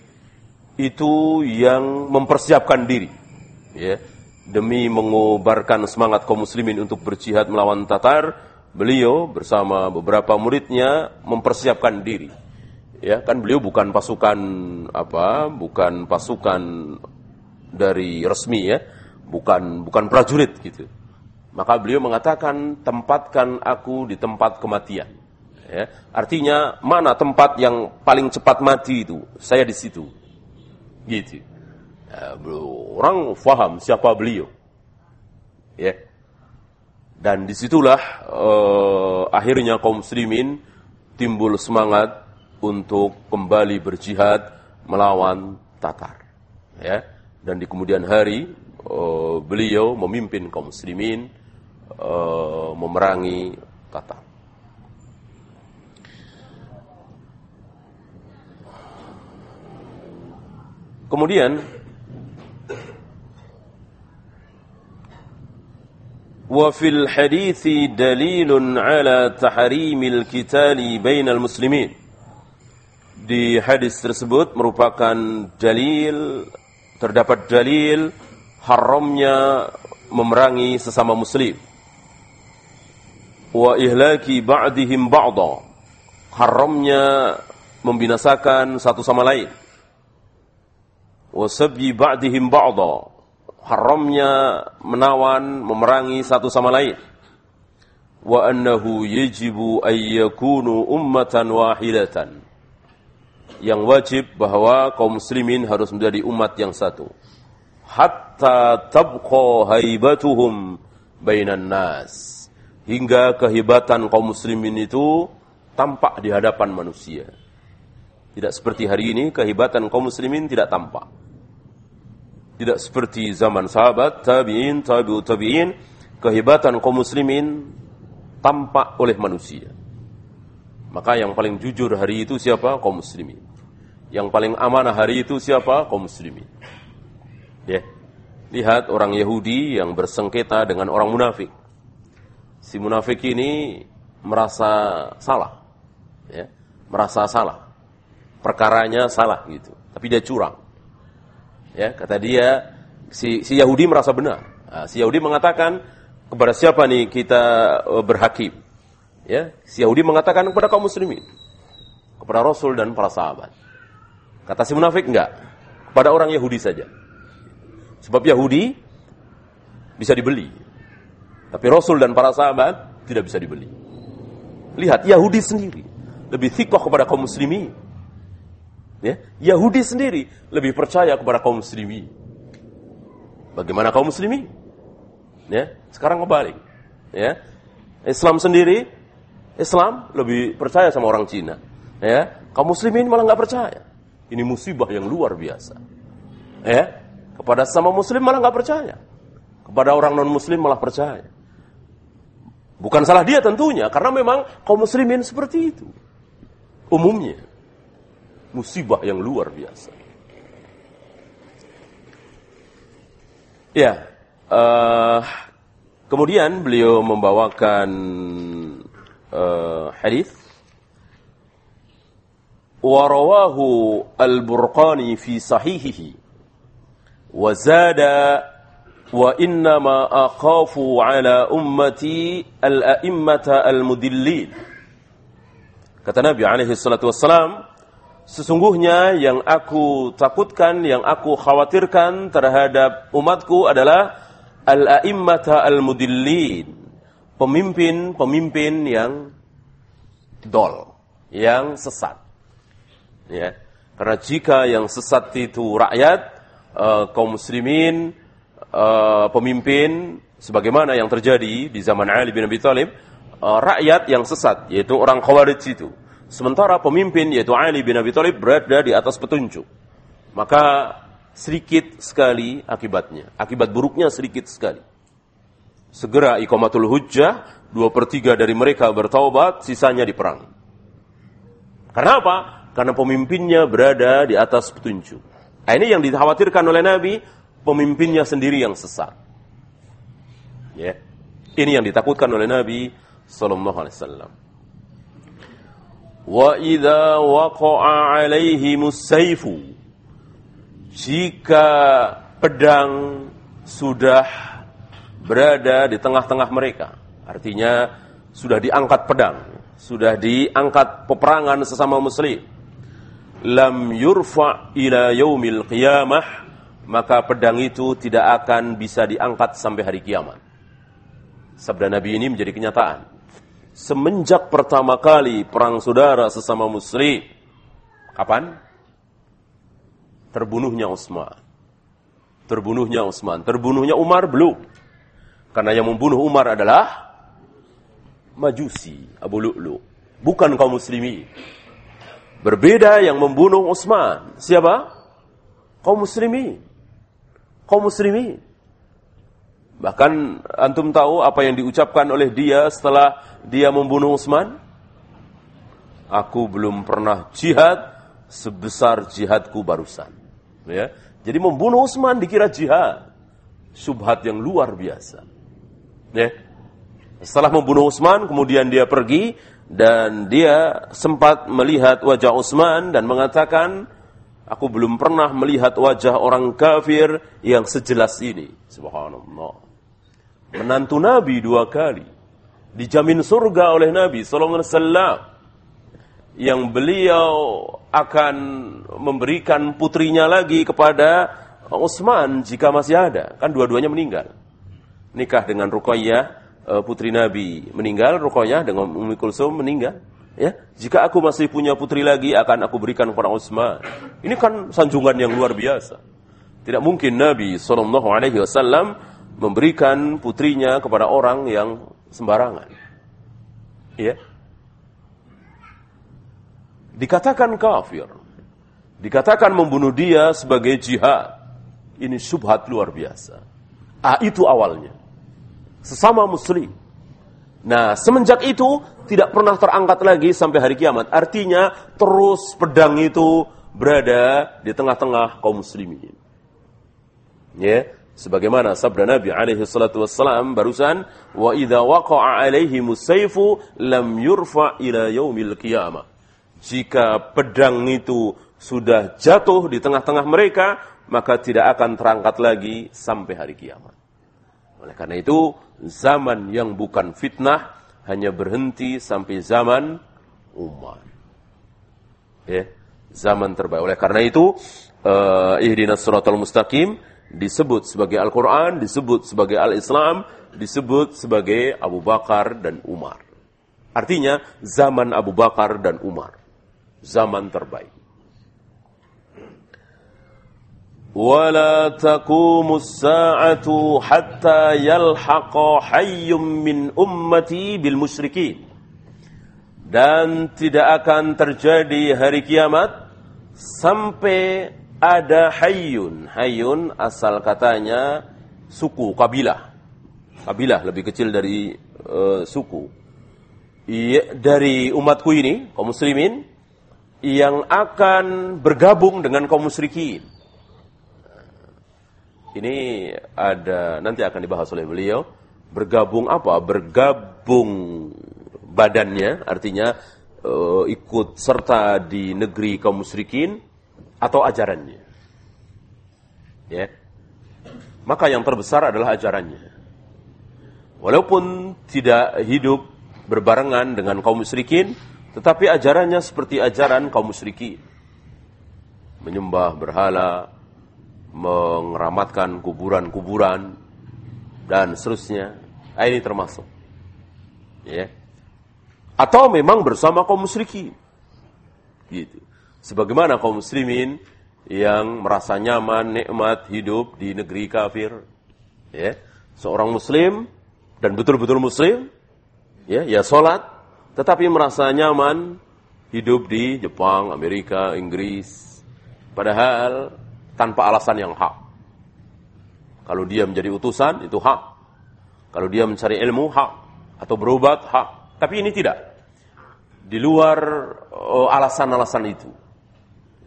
itu yang mempersiapkan diri. Ya. Demi mengobarkan semangat kaum muslimin untuk berjihad melawan Tatar, beliau bersama beberapa muridnya mempersiapkan diri. Ya, kan beliau bukan pasukan apa, bukan pasukan dari resmi ya, bukan bukan prajurit gitu. Maka beliau mengatakan tempatkan aku di tempat kematian. Ya, artinya mana tempat yang paling cepat mati itu? Saya di situ. Gitu. Ya, orang faham siapa beliau. Ya, dan di situlah uh, akhirnya kaum muslimin timbul semangat untuk kembali berjihad melawan Tatar. Ya. Dan di kemudian hari uh, beliau memimpin kaum muslimin uh, memerangi Tatar. Kemudian وفي الحديث دليل على تحريم القتال بين المسلمين di hadis tersebut merupakan dalil terdapat dalil haramnya memerangi sesama muslim wa ihlaki ba'dihim ba'da haramnya membinasakan satu sama lain wa sabyi ba'dihim ba'da haramnya menawan, memerangi satu sama lain. Wa annahu yajibu ay yakunu ummatan wahidatan. yang wajib bahwa kaum muslimin harus menjadi umat yang satu. Hatta tabqa haibatuhum bainan nas. Hingga kehebatan kaum muslimin itu tampak di hadapan manusia. Tidak seperti hari ini kehebatan kaum muslimin tidak tampak. Tidak seperti zaman sahabat, tabi'in, tabi'ut tabi'in, kehebatan kaum muslimin tampak oleh manusia. Maka yang paling jujur hari itu siapa? Kaum muslimin. Yang paling amanah hari itu siapa? Kaum muslimin. Ya. Lihat orang Yahudi yang bersengketa dengan orang munafik. Si munafik ini merasa salah. Ya. Merasa salah. Perkaranya salah gitu. Tapi dia curang. Ya, kata dia si, si Yahudi merasa benar. Nah, si Yahudi mengatakan kepada siapa nih kita eh, berhakim? Ya, si Yahudi mengatakan kepada kaum muslimin, kepada Rasul dan para sahabat. Kata si munafik enggak, kepada orang Yahudi saja. Sebab Yahudi bisa dibeli. Tapi Rasul dan para sahabat tidak bisa dibeli. Lihat, Yahudi sendiri lebih thikoh kepada kaum muslimin. Ya, Yahudi sendiri lebih percaya kepada kaum muslimin. Bagaimana kaum muslimin? Ya, sekarang kembali. Ya, Islam sendiri Islam lebih percaya sama orang Cina. Ya, kaum muslimin malah nggak percaya. Ini musibah yang luar biasa. Ya, kepada sama muslim malah nggak percaya. Kepada orang non muslim malah percaya. Bukan salah dia tentunya, karena memang kaum muslimin seperti itu. Umumnya. Musibah yang luar biasa. Ya, uh, kemudian beliau membawakan uh, hadis. Fi sahihihi. Wa zada wa innama akhafu ala ummati al-a'immata al-mudillin. Kata Nabi alaihi salatu sesungguhnya yang aku takutkan yang aku khawatirkan terhadap umatku adalah al-a'immata al-mudillin pemimpin-pemimpin yang dol, yang sesat. Ya. Karena jika yang sesat itu rakyat, uh, kaum muslimin, uh, pemimpin, sebagaimana yang terjadi di zaman Ali bin Abi Thalib, uh, rakyat yang sesat, yaitu orang Khawarij itu. Sementara pemimpin, yaitu Ali bin Abi Thalib, berada di atas petunjuk. Maka sedikit sekali akibatnya. Akibat buruknya sedikit sekali segera ikomatul hujjah, dua per tiga dari mereka bertaubat, sisanya diperang. Karena apa? Karena pemimpinnya berada di atas petunjuk. Nah, ini yang dikhawatirkan oleh Nabi, pemimpinnya sendiri yang sesat. Ya. Ini yang ditakutkan oleh Nabi sallallahu alaihi wasallam. Idza waqa'a 'alaihimus sayfu jika pedang sudah berada di tengah-tengah mereka. Artinya sudah diangkat pedang, sudah diangkat peperangan sesama muslim. Lam yurfa ila yaumil qiyamah, maka pedang itu tidak akan bisa diangkat sampai hari kiamat. Sabda Nabi ini menjadi kenyataan. Semenjak pertama kali perang saudara sesama muslim, kapan? Terbunuhnya Utsman. Terbunuhnya Utsman. Terbunuhnya Umar belum. Karena yang membunuh Umar adalah Majusi, Abu Lu'lu. Bukan kaum muslimi. Berbeda yang membunuh Utsman. Siapa? Kaum muslimi. Kaum muslimi. Bahkan antum tahu apa yang diucapkan oleh dia setelah dia membunuh Utsman? Aku belum pernah jihad sebesar jihadku barusan. Ya. Jadi membunuh Utsman dikira jihad. Subhat yang luar biasa. Ya. Setelah membunuh Utsman, kemudian dia pergi dan dia sempat melihat wajah Utsman dan mengatakan, aku belum pernah melihat wajah orang kafir yang sejelas ini. Subhanallah. Menantu Nabi dua kali. Dijamin surga oleh Nabi sallallahu alaihi wasallam yang beliau akan memberikan putrinya lagi kepada Utsman jika masih ada. Kan dua-duanya meninggal nikah dengan Ruqayyah eh, putri Nabi meninggal, Ruqayyah dengan Ummi Kulsum meninggal. Ya, jika aku masih punya putri lagi akan aku berikan kepada Utsman. Ini kan sanjungan yang luar biasa. Tidak mungkin Nabi Shallallahu Alaihi Wasallam memberikan putrinya kepada orang yang sembarangan. Ya. Dikatakan kafir. Dikatakan membunuh dia sebagai jihad. Ini subhat luar biasa. Ah, itu awalnya. Sesama muslim. Nah, semenjak itu tidak pernah terangkat lagi sampai hari kiamat. Artinya terus pedang itu berada di tengah-tengah kaum muslimin. Ya, sebagaimana sabda Nabi alaihi salatu wassalam barusan, "Wa idza waqa'a alaihi musayfu lam yurfa ila yaumil qiyamah." Jika pedang itu sudah jatuh di tengah-tengah mereka, maka tidak akan terangkat lagi sampai hari kiamat. Oleh karena itu, zaman yang bukan fitnah hanya berhenti sampai zaman Umar. Ya, zaman terbaik. Oleh karena itu, uh, ihdinas suratul mustaqim disebut sebagai Al-Quran, disebut sebagai Al-Islam, disebut sebagai Abu Bakar dan Umar. Artinya, zaman Abu Bakar dan Umar. Zaman terbaik. ولا تقوم الساعة حتى يلحق حي من أمتي بالمشركين dan tidak akan terjadi hari kiamat sampai ada hayyun. Hayyun asal katanya suku, kabilah. Kabilah lebih kecil dari uh, suku. Iya, dari umatku ini, kaum muslimin, yang akan bergabung dengan kaum musyrikin ini ada nanti akan dibahas oleh beliau bergabung apa bergabung badannya artinya uh, ikut serta di negeri kaum musyrikin atau ajarannya ya maka yang terbesar adalah ajarannya walaupun tidak hidup berbarengan dengan kaum musyrikin tetapi ajarannya seperti ajaran kaum musyrikin menyembah berhala mengeramatkan kuburan-kuburan dan seterusnya. Nah, ini termasuk. Ya. Atau memang bersama kaum musyrikin. Gitu. Sebagaimana kaum muslimin yang merasa nyaman, nikmat hidup di negeri kafir. Ya. Seorang muslim dan betul-betul muslim, ya, ya salat, tetapi merasa nyaman hidup di Jepang, Amerika, Inggris. Padahal tanpa alasan yang hak. Kalau dia menjadi utusan, itu hak. Kalau dia mencari ilmu, hak. Atau berobat, hak. Tapi ini tidak. Di luar uh, alasan-alasan itu.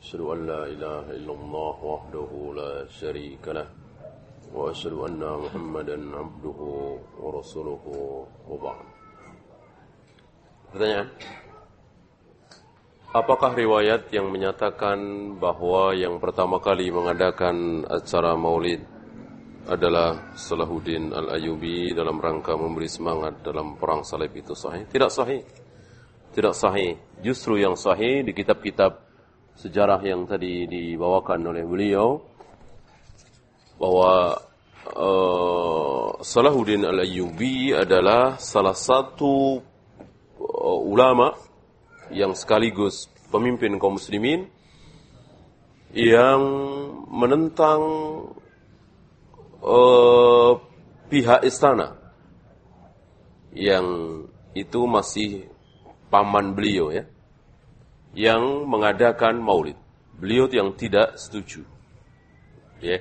أشهد أن لا إله إلا الله وحده لا شريك له وأشهد أن محمدا عبده ورسوله وبعد Pertanyaan Apakah riwayat yang menyatakan bahwa yang pertama kali mengadakan acara maulid adalah Salahuddin Al-Ayubi dalam rangka memberi semangat dalam perang salib itu sahih? Tidak sahih. Tidak sahih. Justru yang sahih di kitab-kitab sejarah yang tadi dibawakan oleh beliau bahwa uh, Salahuddin Al-Ayubi adalah salah satu uh, ulama yang sekaligus pemimpin kaum muslimin yang menentang uh, pihak istana yang itu masih paman beliau ya yang mengadakan maulid beliau yang tidak setuju ya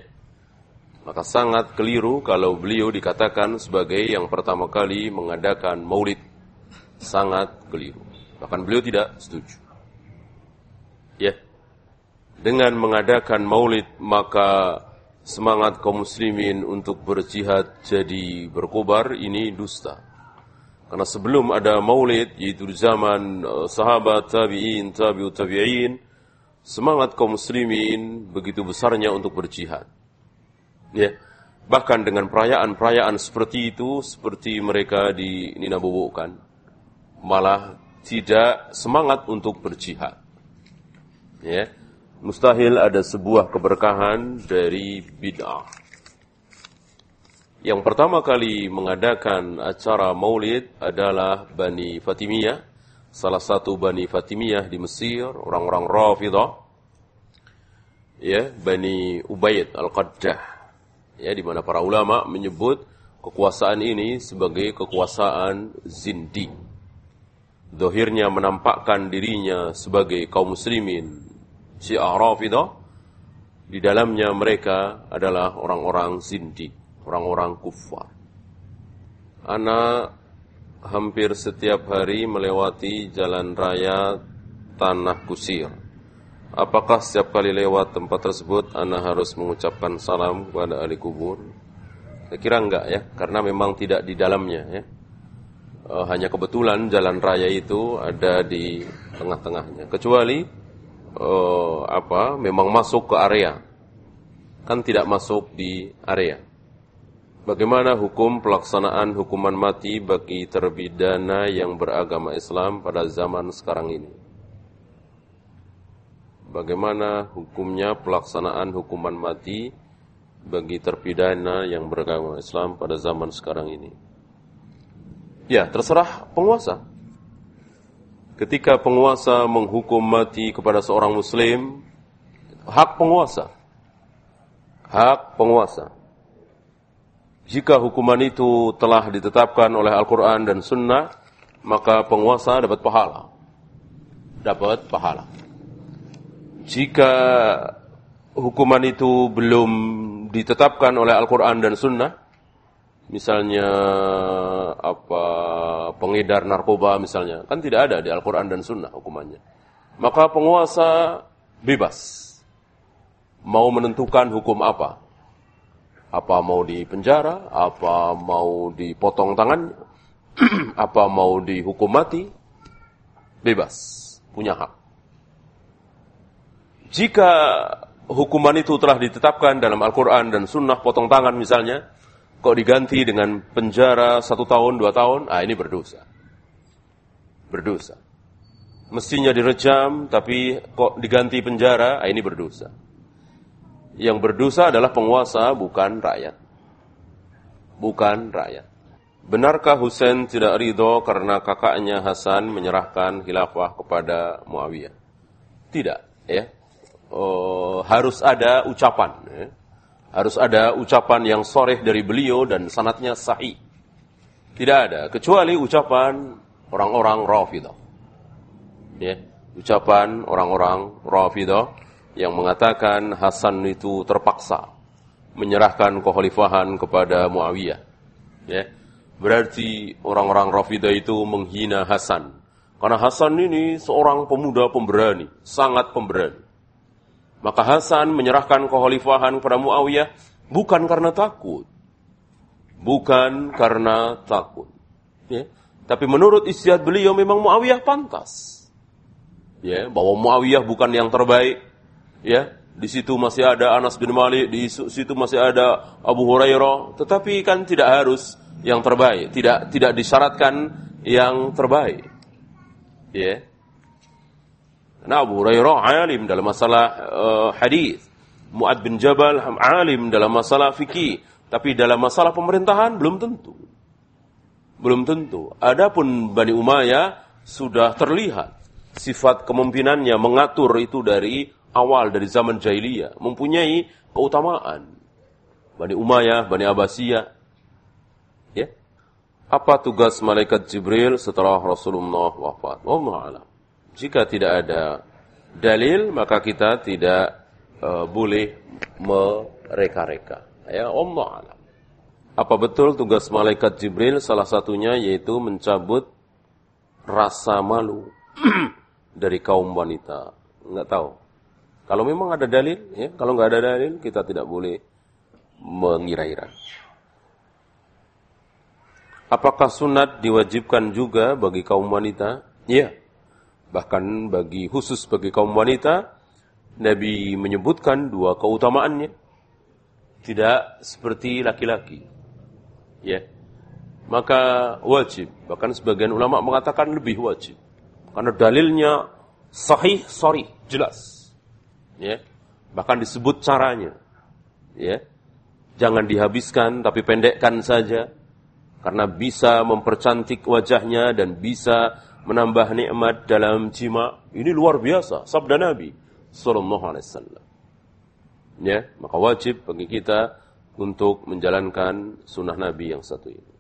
maka sangat keliru kalau beliau dikatakan sebagai yang pertama kali mengadakan maulid sangat keliru Bahkan beliau tidak setuju. Ya. Dengan mengadakan maulid maka semangat kaum muslimin untuk berjihad jadi berkobar ini dusta. Karena sebelum ada maulid, yaitu di zaman uh, sahabat, tabi'in, tabi'ut tabi'in, semangat kaum muslimin begitu besarnya untuk berjihad. Ya. Bahkan dengan perayaan-perayaan seperti itu, seperti mereka di Nina Bobokan, malah tidak semangat untuk berjihad. Ya. Mustahil ada sebuah keberkahan dari bid'ah. Yang pertama kali mengadakan acara maulid adalah Bani Fatimiyah, salah satu Bani Fatimiyah di Mesir, orang-orang Rafidah, ya, Bani Ubaid Al-Qaddah, ya, di mana para ulama menyebut kekuasaan ini sebagai kekuasaan zindi. Dohirnya menampakkan dirinya sebagai kaum muslimin Syiah Rafidah, di dalamnya mereka adalah orang-orang zindi orang-orang kufar. Ana hampir setiap hari melewati jalan raya Tanah Kusir. Apakah setiap kali lewat tempat tersebut Ana harus mengucapkan salam kepada ahli kubur? Saya kira enggak ya, karena memang tidak di dalamnya ya. E, hanya kebetulan jalan raya itu ada di tengah-tengahnya. Kecuali e, apa? Memang masuk ke area. Kan tidak masuk di area. Bagaimana hukum pelaksanaan hukuman mati bagi terpidana yang beragama Islam pada zaman sekarang ini? Bagaimana hukumnya pelaksanaan hukuman mati bagi terpidana yang beragama Islam pada zaman sekarang ini? Ya, terserah penguasa. Ketika penguasa menghukum mati kepada seorang muslim, hak penguasa. Hak penguasa jika hukuman itu telah ditetapkan oleh Al-Quran dan Sunnah, maka penguasa dapat pahala. Dapat pahala. Jika hukuman itu belum ditetapkan oleh Al-Quran dan Sunnah, misalnya apa pengedar narkoba misalnya, kan tidak ada di Al-Quran dan Sunnah hukumannya. Maka penguasa bebas mau menentukan hukum apa apa mau di penjara, apa mau dipotong tangan, apa mau dihukum mati, bebas, punya hak. Jika hukuman itu telah ditetapkan dalam Al-Quran dan Sunnah potong tangan misalnya, kok diganti dengan penjara satu tahun, dua tahun, ah ini berdosa. Berdosa. Mestinya direjam, tapi kok diganti penjara, ah ini berdosa. Yang berdosa adalah penguasa, bukan rakyat. Bukan rakyat. Benarkah Husain tidak ridho karena kakaknya Hasan menyerahkan khilafah kepada Muawiyah? Tidak, ya. Oh, harus ada ucapan. Ya. Harus ada ucapan yang soreh dari beliau dan sanatnya sahih. Tidak ada, kecuali ucapan orang-orang Rafidah. Ya, ucapan orang-orang Rafidah yang mengatakan Hasan itu terpaksa menyerahkan kekhalifahan kepada Muawiyah. Ya. Berarti orang-orang Rafidah itu menghina Hasan. Karena Hasan ini seorang pemuda pemberani, sangat pemberani. Maka Hasan menyerahkan kekhalifahan kepada Muawiyah bukan karena takut. Bukan karena takut. Ya. Tapi menurut istiad beliau memang Muawiyah pantas. Ya, bahwa Muawiyah bukan yang terbaik, ya di situ masih ada Anas bin Malik, di situ masih ada Abu Hurairah, tetapi kan tidak harus yang terbaik, tidak tidak disyaratkan yang terbaik. Ya. Nah, Abu Hurairah alim dalam masalah uh, hadis. Muad bin Jabal alim dalam masalah fikih, tapi dalam masalah pemerintahan belum tentu. Belum tentu. Adapun Bani Umayyah sudah terlihat sifat kemimpinannya mengatur itu dari awal dari zaman jahiliyah mempunyai keutamaan. Bani Umayyah, Bani Abbasiyah. Ya. Apa tugas malaikat Jibril setelah Rasulullah wafat? Allah alam. Jika tidak ada dalil, maka kita tidak uh, boleh mereka-reka. Ya, Allah alam. Apa betul tugas malaikat Jibril salah satunya yaitu mencabut rasa malu dari kaum wanita? Enggak tahu. Kalau memang ada dalil, ya, kalau nggak ada dalil kita tidak boleh mengira-ira. Apakah sunat diwajibkan juga bagi kaum wanita? Iya. Bahkan bagi khusus bagi kaum wanita, Nabi menyebutkan dua keutamaannya. Tidak seperti laki-laki. Ya. Maka wajib. Bahkan sebagian ulama mengatakan lebih wajib. Karena dalilnya sahih, sorry, jelas. Ya. Bahkan disebut caranya. Ya. Jangan dihabiskan tapi pendekkan saja karena bisa mempercantik wajahnya dan bisa menambah nikmat dalam jima. Ini luar biasa sabda Nabi sallallahu alaihi wasallam. Ya, maka wajib bagi kita untuk menjalankan sunnah Nabi yang satu ini.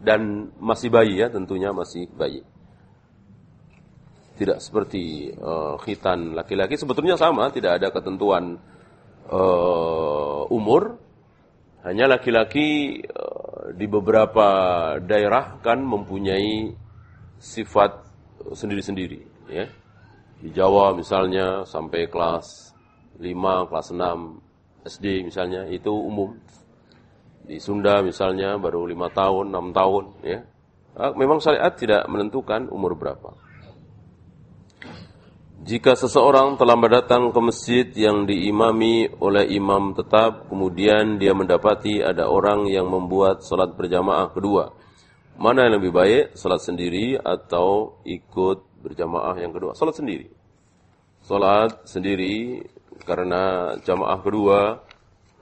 Dan masih bayi ya, tentunya masih bayi. Tidak seperti uh, khitan laki-laki, sebetulnya sama, tidak ada ketentuan uh, umur, hanya laki-laki eh, di beberapa daerah kan mempunyai sifat sendiri-sendiri, ya. Di Jawa misalnya sampai kelas 5, kelas 6 SD misalnya itu umum. Di Sunda misalnya baru 5 tahun, 6 tahun, ya. Memang syariat tidak menentukan umur berapa. Jika seseorang telah datang ke masjid yang diimami oleh imam tetap, kemudian dia mendapati ada orang yang membuat salat berjamaah kedua. Mana yang lebih baik, salat sendiri atau ikut berjamaah yang kedua? Salat sendiri. Salat sendiri karena jamaah kedua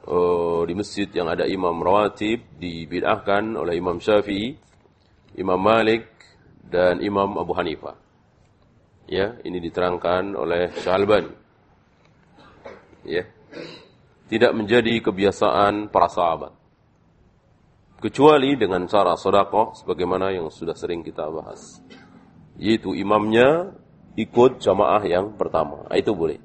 uh, di masjid yang ada imam rawatib dibid'ahkan oleh Imam Syafi'i, Imam Malik, dan Imam Abu Hanifah. Ya, ini diterangkan oleh Syalbani. Ya. Tidak menjadi kebiasaan para sahabat. Kecuali dengan cara sodakoh sebagaimana yang sudah sering kita bahas. Yaitu imamnya ikut jamaah yang pertama. Nah, itu boleh.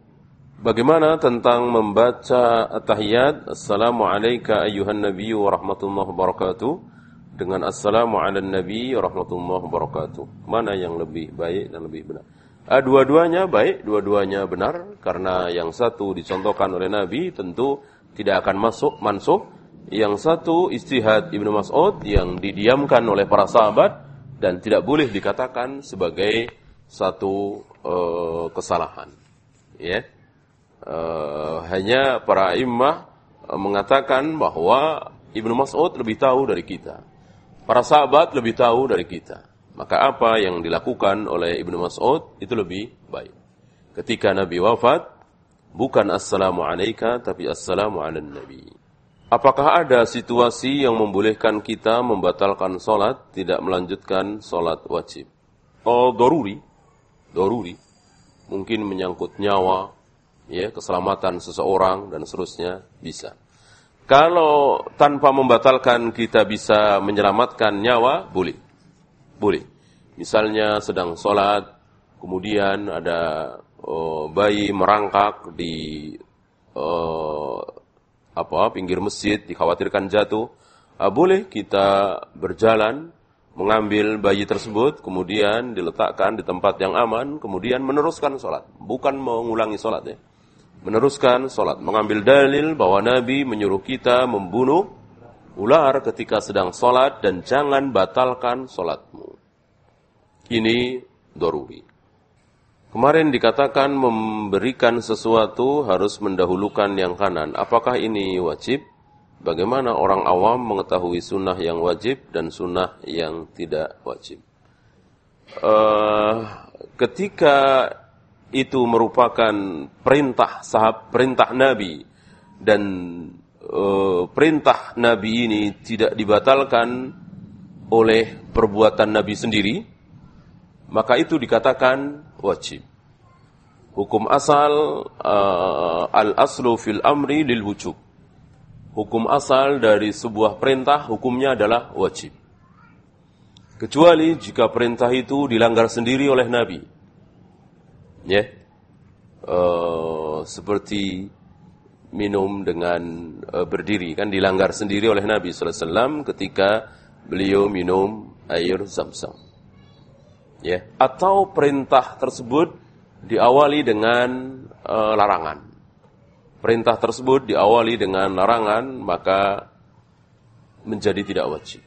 Bagaimana tentang membaca at-tahiyat Assalamualaikum ayuhan nabi wa rahmatullahi wabarakatuh dengan Assalamu ala nabi wa rahmatullahi wabarakatuh. Mana yang lebih baik dan lebih benar? Uh, dua-duanya baik, dua-duanya benar karena yang satu dicontohkan oleh Nabi tentu tidak akan masuk mansuh. Yang satu istihad Ibnu Mas'ud yang didiamkan oleh para sahabat dan tidak boleh dikatakan sebagai satu uh, kesalahan. Ya. Uh, hanya para imam mengatakan bahwa Ibnu Mas'ud lebih tahu dari kita. Para sahabat lebih tahu dari kita. Maka apa yang dilakukan oleh Ibnu Mas'ud itu lebih baik. Ketika Nabi wafat, bukan assalamu alayka tapi assalamu ala nabi. Apakah ada situasi yang membolehkan kita membatalkan solat, tidak melanjutkan solat wajib? Oh, doruri. Doruri. Mungkin menyangkut nyawa, ya, keselamatan seseorang, dan seterusnya, bisa. Kalau tanpa membatalkan kita bisa menyelamatkan nyawa, boleh. Boleh. Misalnya sedang sholat, kemudian ada oh, bayi merangkak di oh, apa pinggir masjid, dikhawatirkan jatuh. Ah, boleh kita berjalan mengambil bayi tersebut, kemudian diletakkan di tempat yang aman, kemudian meneruskan sholat. Bukan mengulangi sholat ya. Meneruskan sholat. Mengambil dalil bahwa Nabi menyuruh kita membunuh ular ketika sedang sholat dan jangan batalkan sholatmu. Ini doruri. Kemarin dikatakan memberikan sesuatu harus mendahulukan yang kanan. Apakah ini wajib? Bagaimana orang awam mengetahui sunnah yang wajib dan sunnah yang tidak wajib? Uh, ketika itu merupakan perintah sahab perintah Nabi dan uh, perintah Nabi ini tidak dibatalkan oleh perbuatan Nabi sendiri, maka itu dikatakan wajib. Hukum asal uh, al-aslu fil amri lil wujub. Hukum asal dari sebuah perintah hukumnya adalah wajib. Kecuali jika perintah itu dilanggar sendiri oleh Nabi. Ya. Yeah. Uh, seperti minum dengan uh, berdiri kan dilanggar sendiri oleh Nabi sallallahu alaihi wasallam ketika beliau minum air Zam-Zam ya atau perintah tersebut diawali dengan e, larangan. Perintah tersebut diawali dengan larangan, maka menjadi tidak wajib.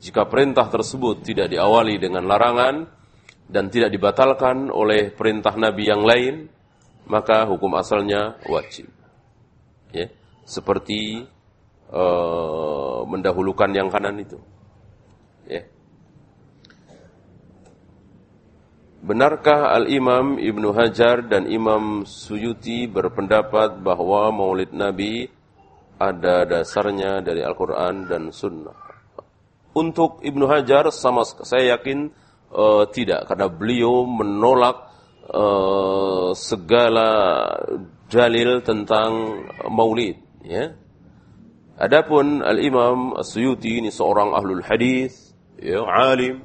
Jika perintah tersebut tidak diawali dengan larangan dan tidak dibatalkan oleh perintah Nabi yang lain, maka hukum asalnya wajib. Ya, seperti uh, mendahulukan yang kanan itu. Ya. Benarkah Al-Imam Ibnu Hajar dan Imam Suyuti berpendapat bahwa maulid Nabi ada dasarnya dari Al-Quran dan Sunnah? Untuk Ibnu Hajar sama saya yakin uh, tidak karena beliau menolak uh, segala dalil tentang maulid ya. Adapun Al-Imam As-Suyuti ini seorang ahlul hadis, ya, alim.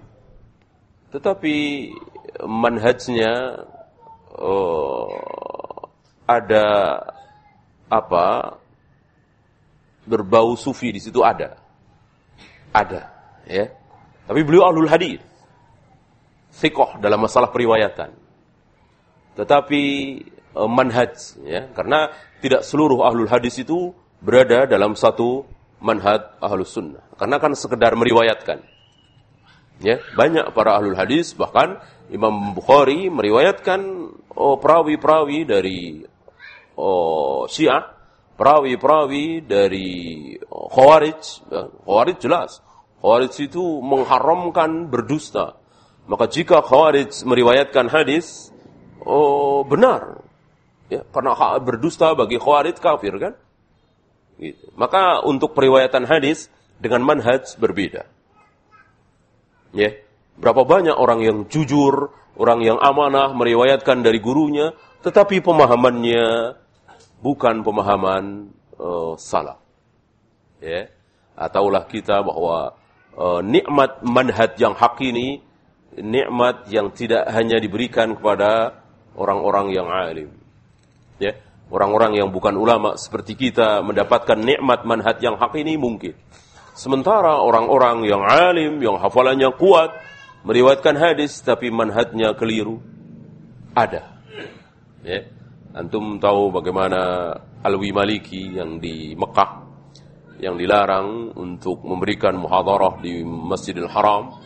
Tetapi manhajnya uh, ada apa? Berbau sufi di situ ada. Ada ya. Tapi beliau ahlul hadis. Sikoh dalam masalah periwayatan. Tetapi uh, manhaj ya. Karena tidak seluruh ahlul hadis itu berada dalam satu manhaj ahlus sunnah. Karena kan sekedar meriwayatkan. Ya banyak para ahlul hadis bahkan Imam Bukhari meriwayatkan oh, perawi-perawi dari oh, Syiah, perawi-perawi dari oh, Khawarij. Ya, Khawarij jelas. Khawarij itu mengharamkan berdusta. Maka jika Khawarij meriwayatkan hadis, oh benar. Ya, karena berdusta bagi Khawarij kafir kan? Gitu. Maka untuk periwayatan hadis dengan manhaj berbeda. Ya. Berapa banyak orang yang jujur, orang yang amanah meriwayatkan dari gurunya, tetapi pemahamannya bukan pemahaman uh, salah. Ya. Ataulah kita bahwa uh, nikmat manhaj yang hak ini nikmat yang tidak hanya diberikan kepada orang-orang yang alim. Ya. Orang-orang yang bukan ulama seperti kita mendapatkan nikmat manhaj yang hak ini mungkin. Sementara orang-orang yang alim, yang hafalannya kuat, meriwayatkan hadis tapi manhajnya keliru. Ada. Ya. Antum tahu bagaimana Alwi Maliki yang di Mekah yang dilarang untuk memberikan muhadarah di Masjidil Haram?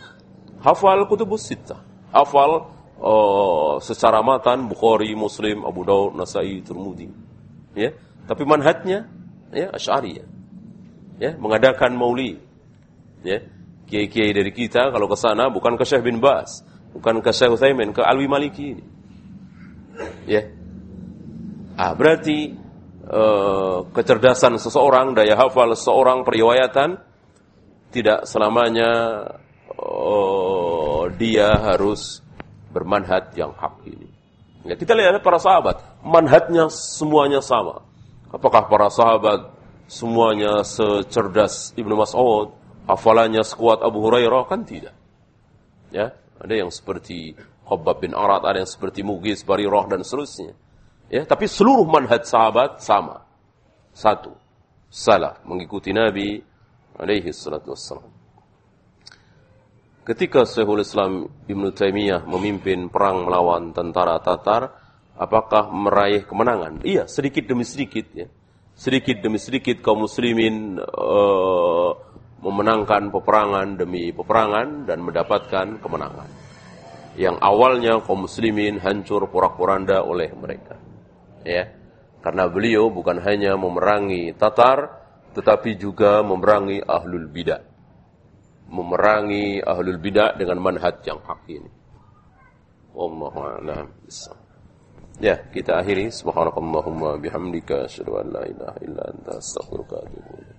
Hafal kutubus sittah. Hafal uh, secara matan Bukhari, Muslim, Abu Daud, Nasai, Tirmidzi ya. Tapi manhajnya ya Asy'ari ya ya mengadakan maulid. Ya kiai-kiai dari kita kalau ke sana bukan ke Syekh bin Bas, bukan ke Syekh Utsaimin, ke Alwi Maliki ini. Ya. Ah, berarti uh, kecerdasan seseorang, daya hafal seseorang, periwayatan tidak selamanya uh, dia harus bermanhaj yang hak ini. Ya, kita lihat para sahabat, manhajnya semuanya sama. Apakah para sahabat semuanya secerdas Ibnu Mas'ud? Hafalannya sekuat Abu Hurairah kan tidak. Ya, ada yang seperti Khabbab bin Arad, ada yang seperti Mughis, Barirah dan seterusnya. Ya, tapi seluruh manhaj sahabat sama. Satu, salah mengikuti Nabi alaihi salatu wassalam. Ketika Syekhul Islam Ibn Taimiyah memimpin perang melawan tentara Tatar, apakah meraih kemenangan? Iya, sedikit demi sedikit ya. Sedikit demi sedikit kaum muslimin uh, memenangkan peperangan demi peperangan dan mendapatkan kemenangan. Yang awalnya kaum muslimin hancur porak-poranda oleh mereka. Ya. Karena beliau bukan hanya memerangi Tatar tetapi juga memerangi ahlul bidah. Memerangi ahlul bidah dengan manhaj yang hak ini. Wallahu a'lam Ya, kita akhiri subhanakallahumma bihamdika asyhadu an la ilaha illa anta astaghfiruka wa atubu.